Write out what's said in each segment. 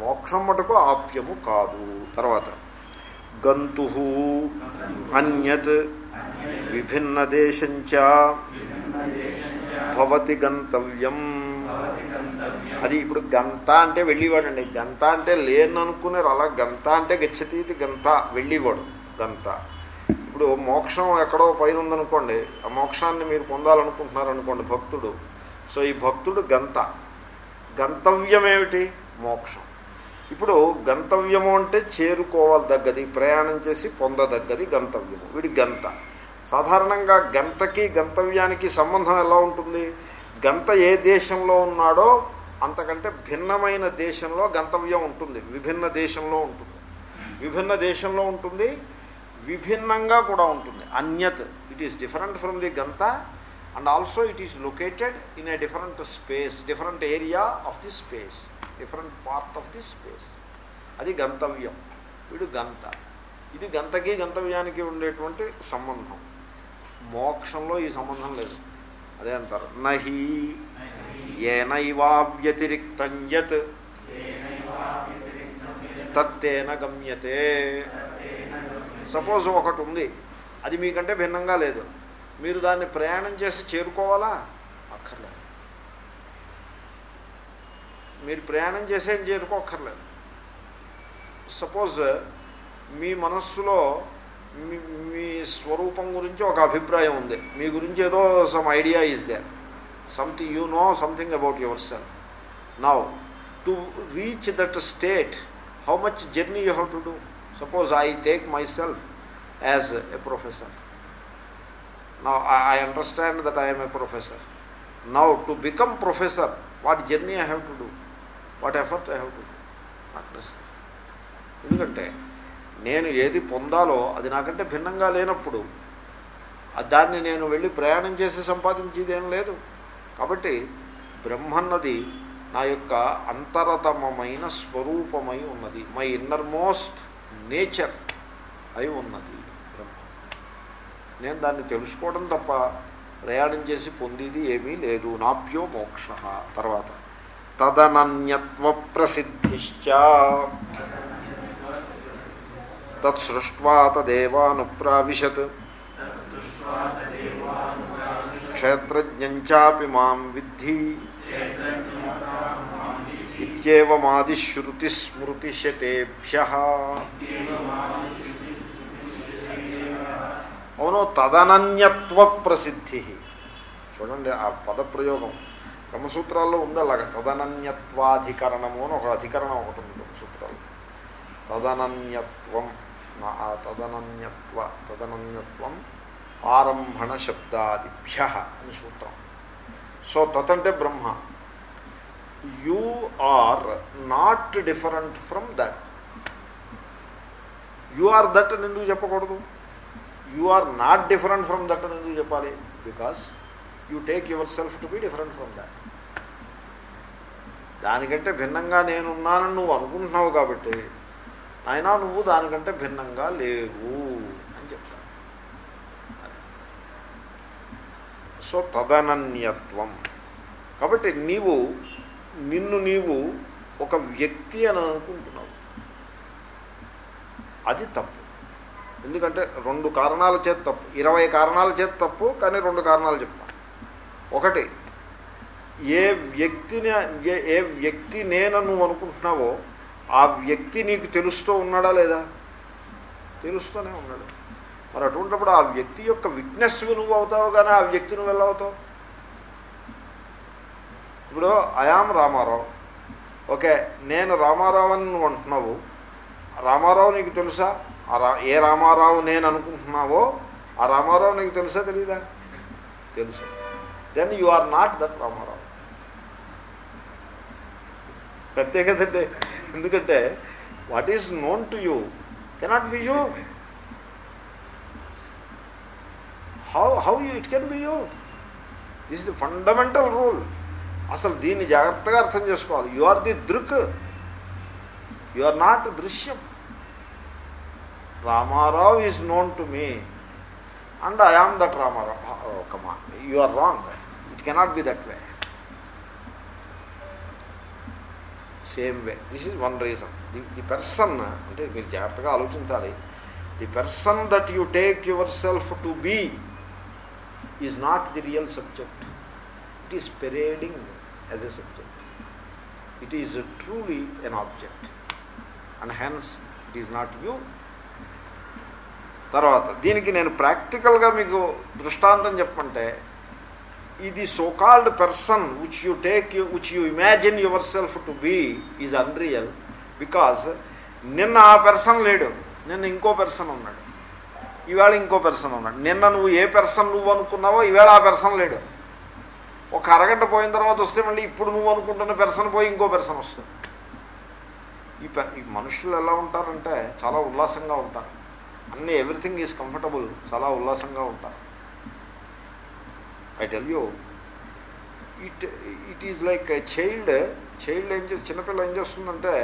మోక్షం మటుకు ఆప్యము కాదు. తర్వాత గంతు అన్యత్ విభిన్న దేశంచ భవతి గంతవ్యం. అది ఇప్పుడు గంత అంటే వెళ్ళేవాడండి. గంత అంటే లేననుకున్నారు అలా గంత అంటే గచ్చతీతి గంత వెళ్ళేవాడు గంత. ఇప్పుడు మోక్షం ఎక్కడో పైన ఉందనుకోండి ఆ మోక్షాన్ని మీరు పొందాలనుకుంటున్నారు అనుకోండి భక్తుడు. సో ఈ భక్తుడు గంత. గంతవ్యం ఏమిటి మోక్షం. ఇప్పుడు గంతవ్యము అంటే చేరుకోవాలదగ్గది ప్రయాణం చేసి పొందదగ్గది గంతవ్యము. వీడి గంత. సాధారణంగా గంతకి గంతవ్యానికి సంబంధం ఎలా ఉంటుంది? గంత ఏ దేశంలో ఉన్నాడో అంతకంటే భిన్నమైన దేశంలో గంతవ్యం ఉంటుంది. విభిన్న దేశంలో ఉంటుంది. విభిన్న దేశంలో ఉంటుంది విభిన్నంగా కూడా ఉంటుంది. అన్యత్ it is different from the గంత and also it is located in a different space different area of the space different part of the space అది గంతవ్యం. వీడు గంత. ఇది గంతకి గంతవ్యానికి ఉండేటువంటి సంబంధం. మోక్షంలో ఈ సంబంధం లేదు. అదే అంటారు. నహి ఏనైవా వ్యతిరిక్తం యత్. తత్తేన గమ్యతే. సపోజ్ ఒకటి ఉంది. అది మీకంటే భిన్నంగా లేదు. మీరు దాన్ని ప్రయాణం చేసి చేరుకోవాలా అక్కర్లేదు మీరు ప్రయాణం చేసేం చేరుకోక్కర్లేదు సపోజ్ మీ మనస్సులో మీ స్వరూపం గురించి ఒక అభిప్రాయం ఉంది. మీ గురించి ఏదో some idea is there something you know something about yourself now to reach that state how much journey you have to do suppose I take myself as a professor now I understand that I'm a professor now to become professor what journey I have to do what effort I have to ఎందుకంటే నేను ఏది పొందాలో అది నాకంటే భిన్నంగా లేనప్పుడు దాన్ని నేను వెళ్ళి ప్రయాణం చేసి సంపాదించేది ఏం లేదు. కాబట్టి బ్రహ్మన్నది నా యొక్క అంతరతమమైన స్వరూపమై ఉన్నది. మై ఇన్నర్ మోస్ట్ నేచర్ అయి ఉన్నది బ్రహ్మ. నేను దాన్ని తెలుసుకోవడం తప్ప ప్రయాణం చేసి పొందేది ఏమీ లేదు. నాప్యో మోక్ష. తర్వాత తదనన్యత్వ ప్రసిద్ధిశ్చ తత్సృష్ట్వా తదేవానుప్రావిశత్ క్షేత్రజ్ఞంచాపి మాం విద్ధి ఇత్యేవమాదిశ్రుతి స్మృతిశతేభ్య అవును తదనన్యత్వ ప్రసిద్ధి చూడండి ఆ పదప్రయోగం. బ్రహ్మసూత్రాల్లో ఉంది అలాగ తదనన్యత్వాధికరణము అని ఒక అధికరణం ఒకటి ఉంది బ్రహ్మసూత్రాలు తదనన్యత్వం ఆ తదనన్యత్వ తదనన్యత్వం ఆరంభణ శబ్దాదిభ్య అని సూత్రం. సో తత్ అంటే బ్రహ్మ. You are not different from that. You are that అని ఎందుకు చెప్పకూడదు? You are not different from that అని ఎందుకు చెప్పాలి? Because you take yourself to be different from that. దానికంటే భిన్నంగా నేనున్నానని నువ్వు అనుకుంటున్నావు కాబట్టి అయినా నువ్వు దానికంటే భిన్నంగా లేవు అని చెప్తాను సో తదనన్యత్వం. కాబట్టి నీవు నిన్ను నీవు ఒక వ్యక్తి అని అనుకుంటున్నావు. అది తప్పు. ఎందుకంటే రెండు కారణాల చేత తప్పు. ఇరవై కారణాల చేత తప్పు కానీ రెండు కారణాలు చెప్తాను. ఒకటి ఏ వ్యక్తిని ఏ వ్యక్తి నేను నువ్వు అనుకుంటున్నావో ఆ వ్యక్తి నీకు తెలుస్తూ ఉన్నాడా లేదా? తెలుస్తూనే ఉన్నాడు. మరి అటువంటిప్పుడు ఆ వ్యక్తి యొక్క విట్నెస్ నువ్వు అవుతావు కానీ ఆ వ్యక్తి నువ్వు ఎలా అవుతావు? ఇప్పుడు అయాం రామారావు. ఓకే నేను రామారావు అని నువ్వు అంటున్నావు. రామారావు నీకు తెలుసా? ఆ రా ఏ రామారావు నేను అనుకుంటున్నావో ఆ రామారావు నీకు తెలుసా తెలీదా? తెలుసు. Then you are not that Ramarao. అంతే కదండి. ఎందుకంటే what is known to you cannot be you how how you it can be you this the fundamental rule అసలు దీన్ని జాగ్రత్తగా అర్థం చేసుకోవాలి. యు ఆర్ ది దృక్. యు ఆర్ నాట్ దృశ్యం. Ramarao is known to me and I am that Ramarao. Come on you are wrong it cannot be that way same way. This is one reason the the person అంటే మీరు జాగ్రత్తగా ఆలోచించాలి. The person that you take yourself to be is not the real subject it is parading as a subject it is truly an object and hence it is not you తర్వాత దీనికి నేను ప్రాక్టికల్గా మీకు దృష్టాంతం చెప్పంటే ఇది so called person which you take which you imagine yourself to be is unreal because నిన్న ఆ పర్సన్ లేడు నిన్న ఇంకో పర్సన్ ఉన్నాడు. ఈవేళ ఇంకో పర్సన్ ఉన్నాడు. నిన్న నువ్వు ఏ పర్సన్ నువ్వు అనుకున్నావో ఈవేళ ఆ పర్సన్ లేడు. ఒక అరగంట పోయిన తర్వాత వస్తే మళ్ళీ ఇప్పుడు నువ్వు అనుకుంటున్న పెర్సన్ పోయి ఇంకో పర్సన్ వస్తుంది. ఈ ప- ఈ మనుషులు ఎలా ఉంటారంటే చాలా ఉల్లాసంగా ఉంటారు. అన్నీ ఎవ్రీథింగ్ ఈజ్ కంఫర్టబుల్ చాలా ఉల్లాసంగా ఉంటారు. I tell you it it is like child child ఏం చేసి చిన్నపిల్ల ఏం చేస్తుందంటే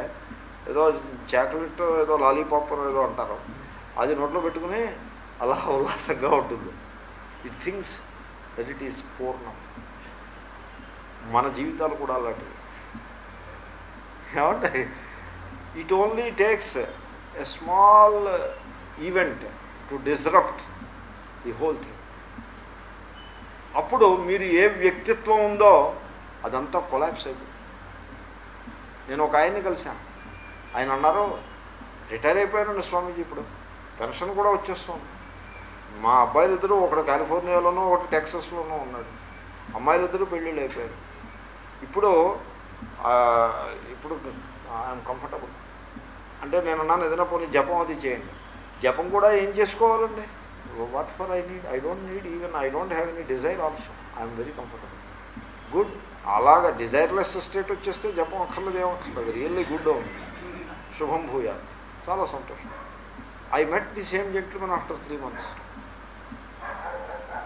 ఏదో చాక్లెట్ ఏదో లాలీపాప్ ఏదో అంటారు. అది నోట్లో పెట్టుకుని అలా ఉల్లాసంగా ఉంటుంది. It things that it is పూర్ణం మన జీవితాలు కూడా అలాంటివి. ఏమంటే it only takes a small event to disrupt the whole thing అప్పుడు మీరు ఏ వ్యక్తిత్వం ఉందో అదంతా కొలాప్స్ అయిపోయింది. నేను ఒక ఆయన్ని కలిశాను. ఆయన అన్నారు రిటైర్ అయిపోయానండి స్వామీజీ ఇప్పుడు. పెన్షన్ కూడా వచ్చేస్తుంది. మా అబ్బాయిలు ఇద్దరు ఒకడు కాలిఫోర్నియాలోనూ ఒకటి టెక్సస్లోనూ ఉన్నాడు. అమ్మాయిలు ఇద్దరు పెళ్ళిళ్ళు అయిపోయారు. ఇప్పుడు ఇప్పుడు ఐఎమ్ కంఫర్టబుల్. అంటే నేను అన్నాను ఏదైనా పోనీ జపం అది చేయండి. జపం కూడా ఏం చేసుకోవాలండి? What for I need I don't need even I don't have any desire also I'm very comfortable good అలాగా డిజైర్లెస్ స్టేట్ వచ్చేస్తే జపం అక్కర్లేదు ఏమక్కర్లేదు రియల్లీ గుడ్ ఉంది శుభం భూయాత్. చాలా సంతోషం. I met the same gentleman after three months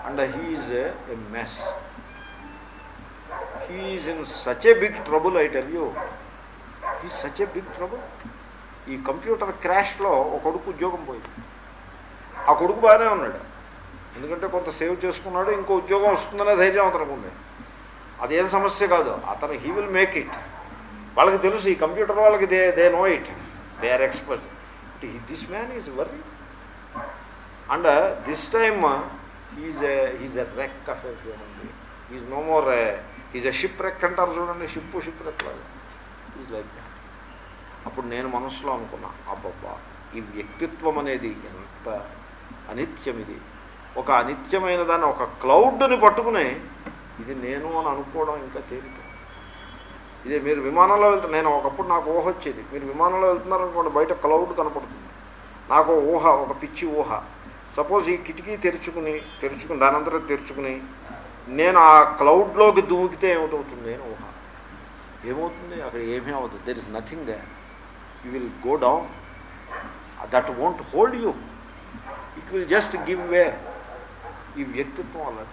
and he's a mess he's in such a big trouble I tell you he such a big trouble ఈ కంప్యూటర్ క్రాష్లో ఒక కొడుకు ఉద్యోగం పోయింది. ఆ కొడుకు బాగానే ఉన్నాడు. ఎందుకంటే కొంత సేవ్ చేసుకున్నాడు ఇంకో ఉద్యోగం వస్తుందనే ధైర్యం అతనికి ఉంది. అదేం సమస్య కాదు. అతను హీ విల్ మేక్ ఇట్ వాళ్ళకి తెలుసు ఈ కంప్యూటర్ వాళ్ళకి they they know it they are expert this man is worry and this time he's he's a wreck of a human being is no more is a ship wreck అంటారు చూడండి ship ship రెక్ లాగా is like that అప్పుడు నేను మనసులో అనుకున్నా అబ్బబ్బా ఈ వ్యక్తిత్వం అనేది ఎంత అనిత్యం ఇది ఒక అనిత్యమైన దాన్ని ఒక క్లౌడ్ని పట్టుకుని ఇది నేను అని అనుకోవడం ఇంకా తేలిక. ఇది మీరు విమానంలో వెళ్తే నేను ఒకప్పుడు నాకు ఊహ వచ్చేది. మీరు విమానంలో వెళ్తున్నారనుకోండి బయట క్లౌడ్ కనపడుతుంది. నాకు ఊహ ఒక పిచ్చి ఊహ. సపోజ్ ఈ కిటికీ తెరుచుకుని తెరుచుకుని దానంతరం తెరుచుకుని నేను ఆ క్లౌడ్లోకి దూకితే ఏమిటవుతుంది? అని ఊహ. ఏమవుతుంది? అక్కడ ఏమీ అవ్వదు. There is nothing there you will go down that won't hold you it will just give way ఈ వ్యక్తిత్వం అలా.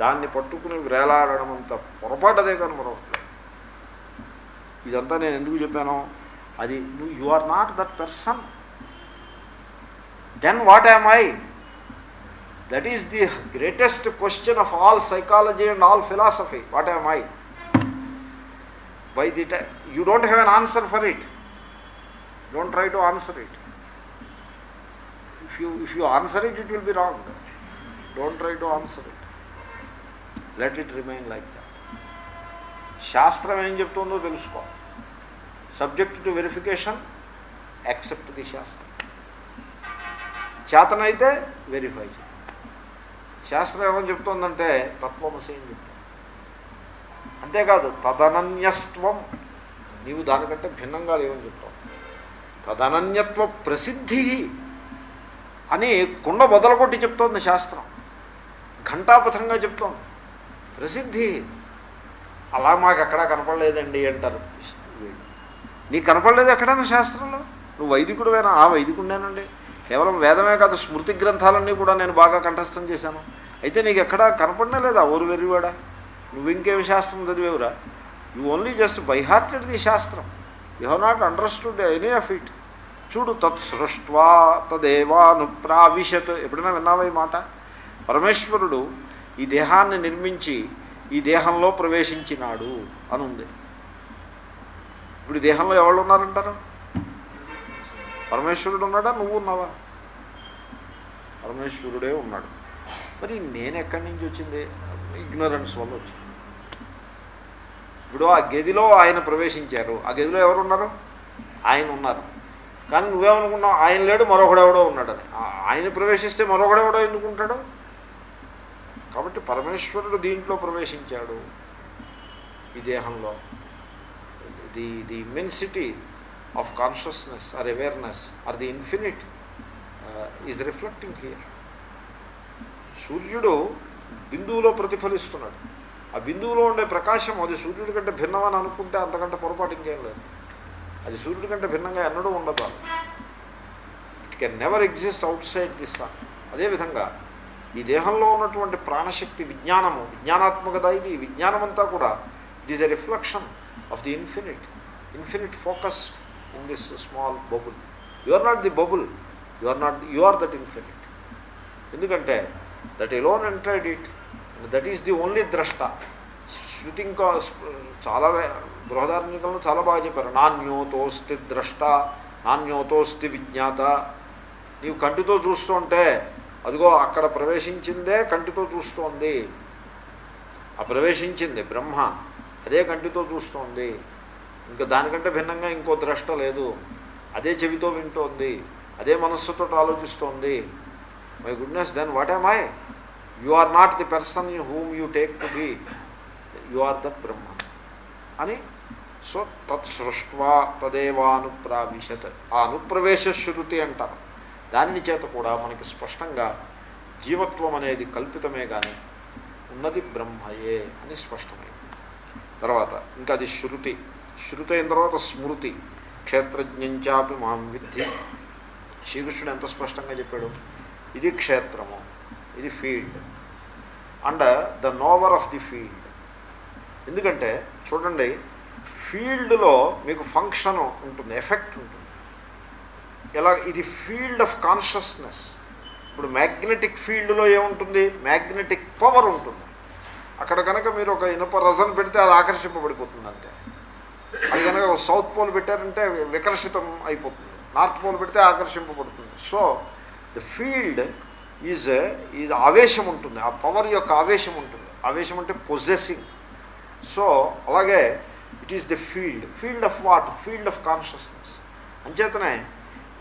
దాన్ని పట్టుకుని వేలాడడం అంత పొరపాటదే కానీ మరొకటి. ఇదంతా నేను ఎందుకు చెప్పాను అది you are not that person then what am I that is the greatest question of all psychology and all philosophy what am I by the you don't have an answer for it don't try to answer it if you if you answer it it will be wrong. Don't try to answer it. Let it remain like that. శాస్త్రం ఏం చెప్తుందో తెలుసుకో. Subject to verification accept the shastram. చేతనైతే verify చేయి. శాస్త్రం ఏమని చెప్తోందంటే తత్వమసి అని చెప్తుంది. అంతేకాదు తదనన్యస్త్వం. నీవు దానికంటే భిన్నంగా లేవని చెప్తావు. తదనన్యత్వ ప్రసిద్ధి అని కుండ బొదలకొట్టి చెప్తోంది శాస్త్రం. ఘంటాపథంగా చెప్తోంది. ప్రసిద్ధి. అలా మాకు ఎక్కడా కనపడలేదండి అంటారు. నీకు కనపడలేదు ఎక్కడైనా శాస్త్రంలో? నువ్వు వైదికుడువేనా? ఆ వైదికుడేనండి కేవలం వేదమే కాదు స్మృతి గ్రంథాలన్నీ కూడా నేను బాగా కంఠస్థం చేశాను. అయితే నీకు ఎక్కడా కనపడనే లేదా ఊరు వెర్రివాడా? నువ్వు ఇంకేం శాస్త్రం చదివేవురా? You only just by hearted the shastram. You have not understood any of it. చూడు తత్ సృష్వా తదేవాను ఎప్పుడైనా విన్నావా ఈ మాట? పరమేశ్వరుడు ఈ దేహాన్ని నిర్మించి ఈ దేహంలో ప్రవేశించినాడు అని ఉంది ఇప్పుడు దేహంలో ఎవరు ఉన్నారంటారు? పరమేశ్వరుడు ఉన్నాడా? నువ్వు ఉన్నావా? పరమేశ్వరుడే ఉన్నాడు. మరి నేను ఎక్కడి నుంచి వచ్చింది? ఇగ్నరెన్స్ వల్ల వచ్చింది. ఇప్పుడు ఆ గదిలో ఆయన ప్రవేశించారు. ఆ గదిలో ఎవరు ఉన్నారు ఆయన ఉన్నారు. కానీ నువ్వేమనుకున్నావు? ఆయన లేడు మరొకడెవడో ఉన్నాడని ఆ- ఆయన ప్రవేశిస్తే మరొకడెవడో ఎందుకుంటాడు? కాబట్టి పరమేశ్వరుడు దీంట్లో ప్రవేశించాడు ఈ దేహంలో. The the immensity of consciousness or awareness or the infinite is reflecting here సూర్యుడు బిందువులో ప్రతిఫలిస్తున్నాడు. ఆ బిందువులో ఉండే ప్రకాశం అది సూర్యుడి కంటే భిన్నమని అనుకుంటే అంతకంటే పొరపాటు ఇంకేం లేదు. అది సూర్యుడి కంటే భిన్నంగా ఎన్నడూ ఉండదు. It can never exist outside this sun అదేవిధంగా ఈ దేహంలో ఉన్నటువంటి ప్రాణశక్తి విజ్ఞానము విజ్ఞానాత్మకత ఇది విజ్ఞానమంతా విజ్ఞానం అంతా కూడా it is a reflection of the infinite infinite focus in this small bubble you are not the bubble you are not you are that infinite ఎందుకంటే that alone entered it that is the only ద్రష్ట శృతి ఇంకా చాలా బృహదార్మికంలో చాలా బాగా చెప్పారు. నాణ్యోతోస్తి ద్రష్ట నాణ్యోతోస్తి విజ్ఞాత. నీవు కంటితో చూస్తుంటే అదిగో అక్కడ ప్రవేశించిందే కంటితో చూస్తోంది. ఆ ప్రవేశించింది బ్రహ్మ అదే కంటితో చూస్తోంది. ఇంకా దానికంటే భిన్నంగా ఇంకో ద్రష్ట లేదు. అదే చెవితో వింటోంది. అదే మనస్సుతో ఆలోచిస్తోంది. My goodness then what am I? You are not the person whom you take to be. You are that Brahma అని సో తత్ సృష్వా తదేవానుప్రావిశత్ ఆ అనుప్రవేశ శృతి అంటారు దాని చేత కూడా మనకి స్పష్టంగా జీవత్వం అనేది కల్పితమే కానీ ఉన్నది బ్రహ్మయే అని స్పష్టమైంది తర్వాత ఇంకా అది శృతి శృతి అయిన తర్వాత స్మృతి క్షేత్రజ్ఞంచాపి మాం విద్ధి శ్రీకృష్ణుడు ఎంత స్పష్టంగా చెప్పాడు ఇది క్షేత్రము ఇది field and the knower of the field ఎందుకంటే చూడండి ఫీల్డ్లో మీకు ఫంక్షన్ ఉంటుంది ఎఫెక్ట్ ఉంటుంది. ఎలా ఇది ఫీల్డ్ ఆఫ్ కాన్షియస్నెస్. ఇప్పుడు మ్యాగ్నెటిక్ ఫీల్డ్లో ఏముంటుంది? మ్యాగ్నెటిక్ పవర్ ఉంటుంది. అక్కడ కనుక మీరు ఒక ఇనుప రజన్ పెడితే అది ఆకర్షింపబడిపోతుంది అంతే. అది కనుక ఒక సౌత్ పోల్ పెట్టారంటే వికర్షితం అయిపోతుంది. నార్త్ పోల్ పెడితే ఆకర్షింపబడుతుంది. So the field is is ఆవేశం ఉంటుంది. ఆ పవర్ యొక్క ఆవేశం ఉంటుంది. ఆవేశం అంటే పొజెసింగ్ సో అలాగే it is the field field of what field of consciousness అంచేతనే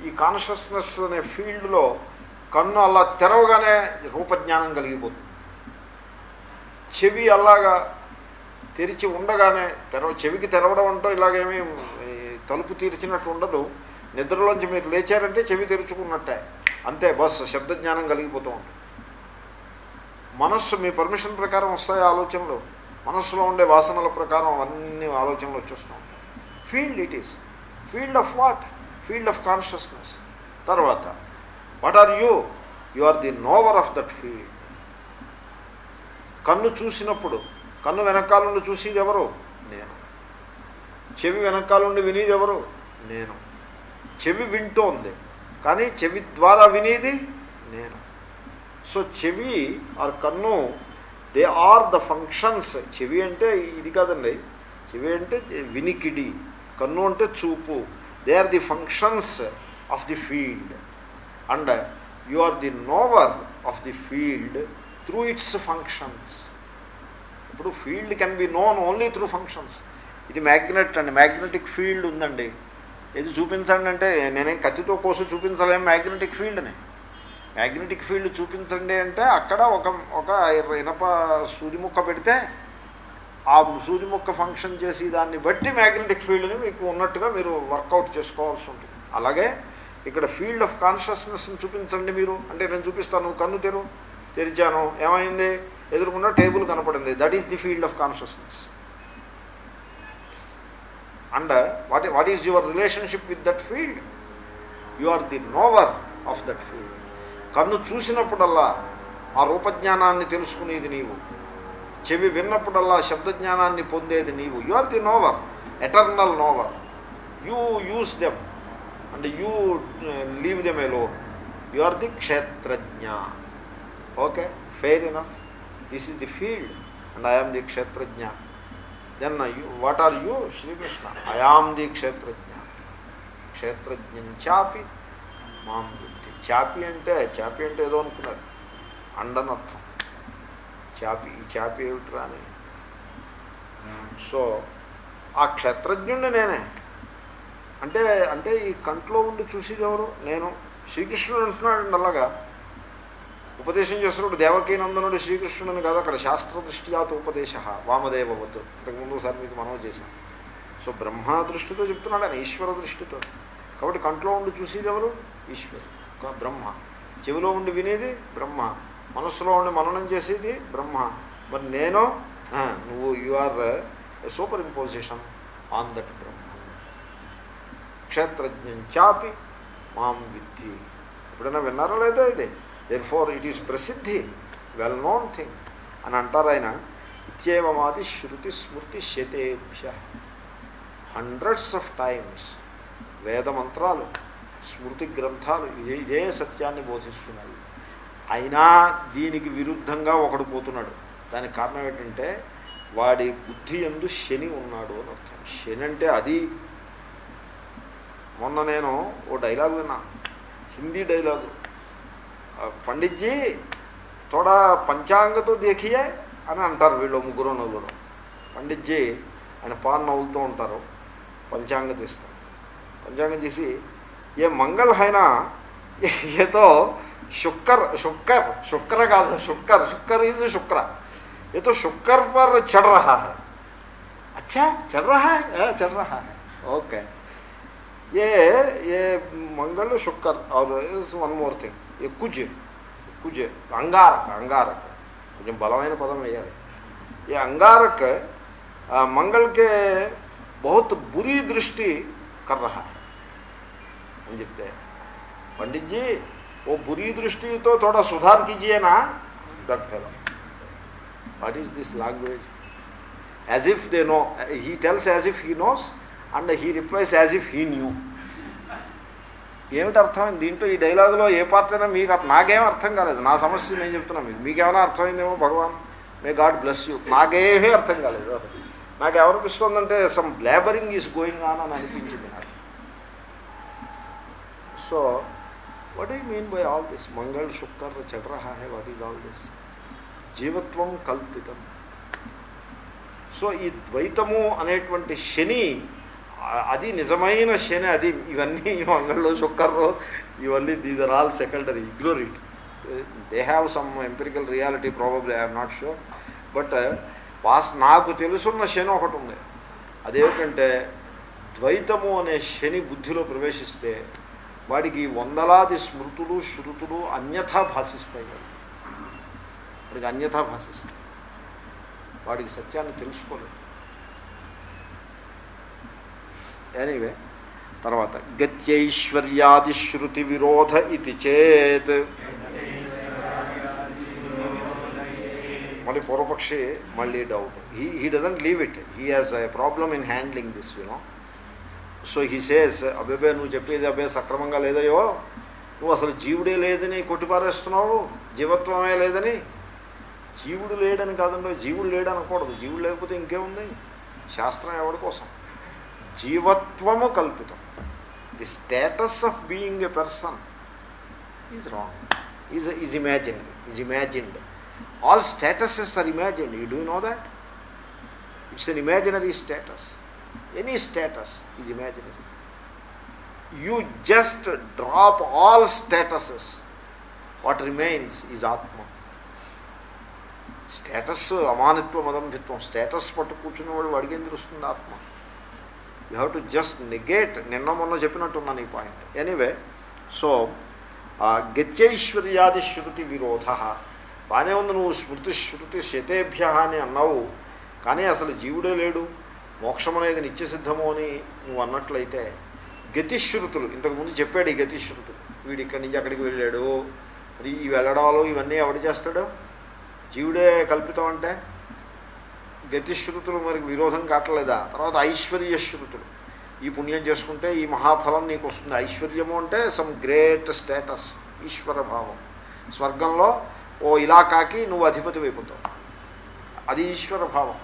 ఈ కాన్షియస్నెస్ అనే ఫీల్డ్లో కన్ను అలా తెరవగానే రూపజ్ఞానం కలిగిపోతుంది. చెవి అలాగా తెరిచి ఉండగానే తెరవ చెవికి తెరవడం అంటూ ఇలాగేమీ తలుపు తీర్చినట్టు ఉండదు. నిద్రలోంచి మీరు లేచారంటే చెవి తెరుచుకున్నట్టే. అంతే బస్ శబ్దజ్ఞానం కలిగిపోతూ ఉంటుంది. మనస్సు మీ పర్మిషన్ ప్రకారం వస్తాయి ఆలోచనలు? మనస్సులో ఉండే వాసనల ప్రకారం అన్ని ఆలోచనలు వచ్చేస్తూ ఉంటాయి. Field it is field of what field of consciousness తర్వాత what are you you are the knower of that field కన్ను చూసినప్పుడు కన్ను వెనకాలండి చూసేది ఎవరు? నేను. చెవి వెనకాలండి వినేది ఎవరు? నేను. చెవి వింటోంది కానీ చెవి ద్వారా వినేది నేను. సో చెవి ఆర్ కన్ను దే ఆర్ ద ఫంక్షన్స్. చెవి అంటే ఇది కాదండి. చెవి అంటే వినికిడి. కన్ను అంటే చూపు. They are the functions of the field. And you are the knower of the field through its functions. ఇప్పుడు field can be known only through functions. ఇది మ్యాగ్నెట్ అండి. మ్యాగ్నెటిక్ ఫీల్డ్ ఉందండి. ఇది చూపించండి అంటే నేనేం కత్తితో కోసం చూపించలేం మ్యాగ్నెటిక్ ఫీల్డ్ని. మ్యాగ్నెటిక్ ఫీల్డ్ చూపించండి అంటే అక్కడ ఒక ఒక ఇనప సూదిముక్క పెడితే ఆ సూదిముక్క ఫంక్షన్ చేసి దాన్ని బట్టి మ్యాగ్నెటిక్ ఫీల్డ్ని మీకు ఉన్నట్టుగా మీరు వర్కౌట్ చేసుకోవాల్సి ఉంటుంది. అలాగే ఇక్కడ ఫీల్డ్ ఆఫ్ కాన్షియస్నెస్ని చూపించండి మీరు. అంటే నేను చూపిస్తాను కన్ను తెరు తెరిచాను ఏమైంది? ఎదురుకున్న టేబుల్ కనపడింది. That is the field of consciousness and what what is your relationship with that field you are the knower of that field కన్ను చూసినప్పుడల్లా ఆ రూపజ్ఞానాన్ని తెలుసుకునేది నీవు. చెవి విన్నప్పుడల్లా శబ్దజ్ఞానాన్ని పొందేది నీవు. You are the knower eternal knower you use them and you leave them hello you are the క్షేత్రజ్ఞ okay fair enough this is the field and I'm the క్షేత్రజ్ఞ then you what are you Srikrishna I am the క్షేత్రజ్ఞ క్షేత్రజ్ఞం చాపి మాం బుద్ధి చాపి అంటే చాపి అంటే ఏదో అనుకున్నారు. అండనర్థం. చాపి ఈ చాపి ఏమిట్రా అని. సో ఆ క్షేత్రజ్ఞుడిని నేనే. అంటే అంటే ఈ కంట్లో ఉండి చూసేది ఎవరు? నేను. శ్రీకృష్ణుడు అంటున్నాడు అలాగా. ఉపదేశం చేస్తున్నప్పుడు దేవకీనందనుడు శ్రీకృష్ణుడిని కాదు అక్కడ శాస్త్రదృష్టిజాత ఉపదేశ వామదేవవద్దు ఇంతకుముందు ఒకసారి మీకు మనం చేశాం సో బ్రహ్మ దృష్టితో చెప్తున్నాడు ఆయన ఈశ్వర దృష్టితో. కాబట్టి కంట్లో ఉండి చూసేది ఎవరు? ఈశ్వరు బ్రహ్మ. చెవిలో ఉండి వినేది బ్రహ్మ. మనస్సులో ఉండి మననం చేసేది బ్రహ్మ. మరి నేను నువ్వు you are superimposition on that Brahma. క్షేత్రజ్ఞం చాపి మాం విద్ధి. ఎప్పుడైనా విన్నారా లేదా ఇది? దేర్ ఫోర్ ఇట్ ఈస్ ప్రసిద్ధి. వెల్ నోన్ థింగ్ అని అంటారు ఆయన. ఇత్యేవమాది శృతి స్మృతి శతేభ్య. హండ్రెడ్స్ ఆఫ్ టైమ్స్ వేద మంత్రాలు స్మృతి గ్రంథాలు ఇదే ఇదే సత్యాన్ని బోధిస్తున్నాయి అయినా దీనికి విరుద్ధంగా ఒకడు పోతున్నాడు. దానికి కారణం ఏంటంటే వాడి బుద్ధి ఎందు శని ఉన్నాడు అని అర్థం. శని అంటే అది. మొన్న నేను ఓ డైలాగ్ విన్నా. హిందీ డైలాగు. పండిత్జీ తోడా పంచాంగతో దేఖియే అని అంటారు వీళ్ళు ముగ్గురు నవ్వులు పండిత్జీ ఆయన పాన్ నవ్వుతూ ఉంటారు. పంచాంగ తీస్తారు. పంచాంగం చేసి ఏ మంగళ అయినా ఏతో శుక్కర్ శుక్కర్ శుక్ర కాదు శుక్కర్ శుక్కర్ ఈజ్ శుక్ర ये तो शुक्र पर चढ़ रहा है अच्छा चढ़ रहा है आ, चढ़ रहा है ओके ये ये मंगल शुक्र और वन मोर थिंग ये कुछ कुछ अंगारक अंगारक కొంచెం బలమైన పదం వేయాలి ये अंगारक मंगल के बहुत बुरी दृष्टि कर रहा है అని చెప్తే पंडित जी वो बुरी दृष्टि तो थोड़ा सुधार कीजिए ना that fellow what is this language as if they know he tells as if he knows and he replies as if he knew ఏమిటి అర్థం దీంట్లో ఈ డైలాగులో ఏ పార్ట్ అయినా మీకు నాకేం అర్థం కాలేదు నా సమస్య నేను చెప్తున్నా మీకు మీకేమైనా అర్థమైందేమో భగవాన్ మే గాడ్ బ్లెస్ యూ నాకేమీ అర్థం కాలేదు నాకు ఏమనిపిస్తుందంటే some labouring is going on అని అనిపించింది నాకు so what I mean by all this Mangala Shukra చడ్రహా హే వాట్ ఈజ్ ఆల్ దిస్ జీవత్వం కల్పితం సో ఈ ద్వైతము అనేటువంటి శని అది నిజమైన శని అది ఇవన్నీ మంగళలో శుక్కర్లో ఇవన్నీ these are all secondary ignore it they have some empirical reality probably I'm not sure but was నాకు తెలుసున్న శని ఒకటి ఉంది. అదేమిటంటే ద్వైతము అనే శని బుద్ధిలో ప్రవేశిస్తే వాడికి వందలాది స్మృతులు శృతులు అన్యథా భాషిస్తాయి వాడికి. అన్యథా భాషిస్తాయి. వాడికి సత్యాన్ని తెలుసుకోలేదు. ఎనీవే తర్వాత గత్యైశ్వర్యాది శృతి విరోధ ఇది చేత్. మళ్ళీ పూర్వపక్షి మళ్ళీ doubt he he doesn't leave it he has a problem in handling this you know so he says అబ్బాబే నువ్వు చెప్పేది అబ్బాయి సక్రమంగా లేదయో నువ్వు అసలు జీవుడే లేదని కొట్టిపారేస్తున్నావు? జీవత్వమే లేదని? జీవుడు లేడని కాదండి జీవుడు లేడు అనకూడదు జీవుడు లేకపోతే ఇంకేముంది? శాస్త్రం ఎవరి కోసం? జీవత్వము కల్పితం. The status of being a person is wrong is is imagined is imagined all statuses are imagined you do know that it's an imaginary status any status is imaginary you just drop all statuses what remains is ఆత్మ status అమానిత్వం అదంభిత్వం status పట్టు కూర్చున్నవాడు వాడికి ఏం తెలుస్తుంది ఆత్మ you have to just negate నిన్న మొన్న చెప్పినట్టున్నాను ఈ పాయింట్ ఎనీవే సో గత్యైశ్వర్యాది శృతి విరోధ. బాగానే ఉంది నువ్వు స్మృతి శృతి శతేభ్య అని అన్నావు. కానీ అసలు జీవుడే లేడు. మోక్షం అనేది నిత్యసిద్ధము అని నువ్వు అన్నట్లయితే గతిశ్రుతులు ఇంతకుముందు చెప్పాడు ఈ గతిశ్రుతులు. వీడు ఇక్కడి నుంచి అక్కడికి వెళ్ళాడు. మరి ఈ వెళ్ళడాలు ఇవన్నీ ఎవడు చేస్తాడు? జీవుడే కల్పితం అంటే? గతిశ్రుతులు మరి విరోధం కావట్లేదా? తర్వాత ఐశ్వర్య శృతులు ఈ పుణ్యం చేసుకుంటే ఈ మహాఫలం నీకు వస్తుంది. ఐశ్వర్యము అంటే సమ్ గ్రేట్ స్టేటస్ ఈశ్వర భావం. స్వర్గంలో ఓ ఇలాకాకి నువ్వు అధిపతి అయిపోతావు. అది ఈశ్వర భావం.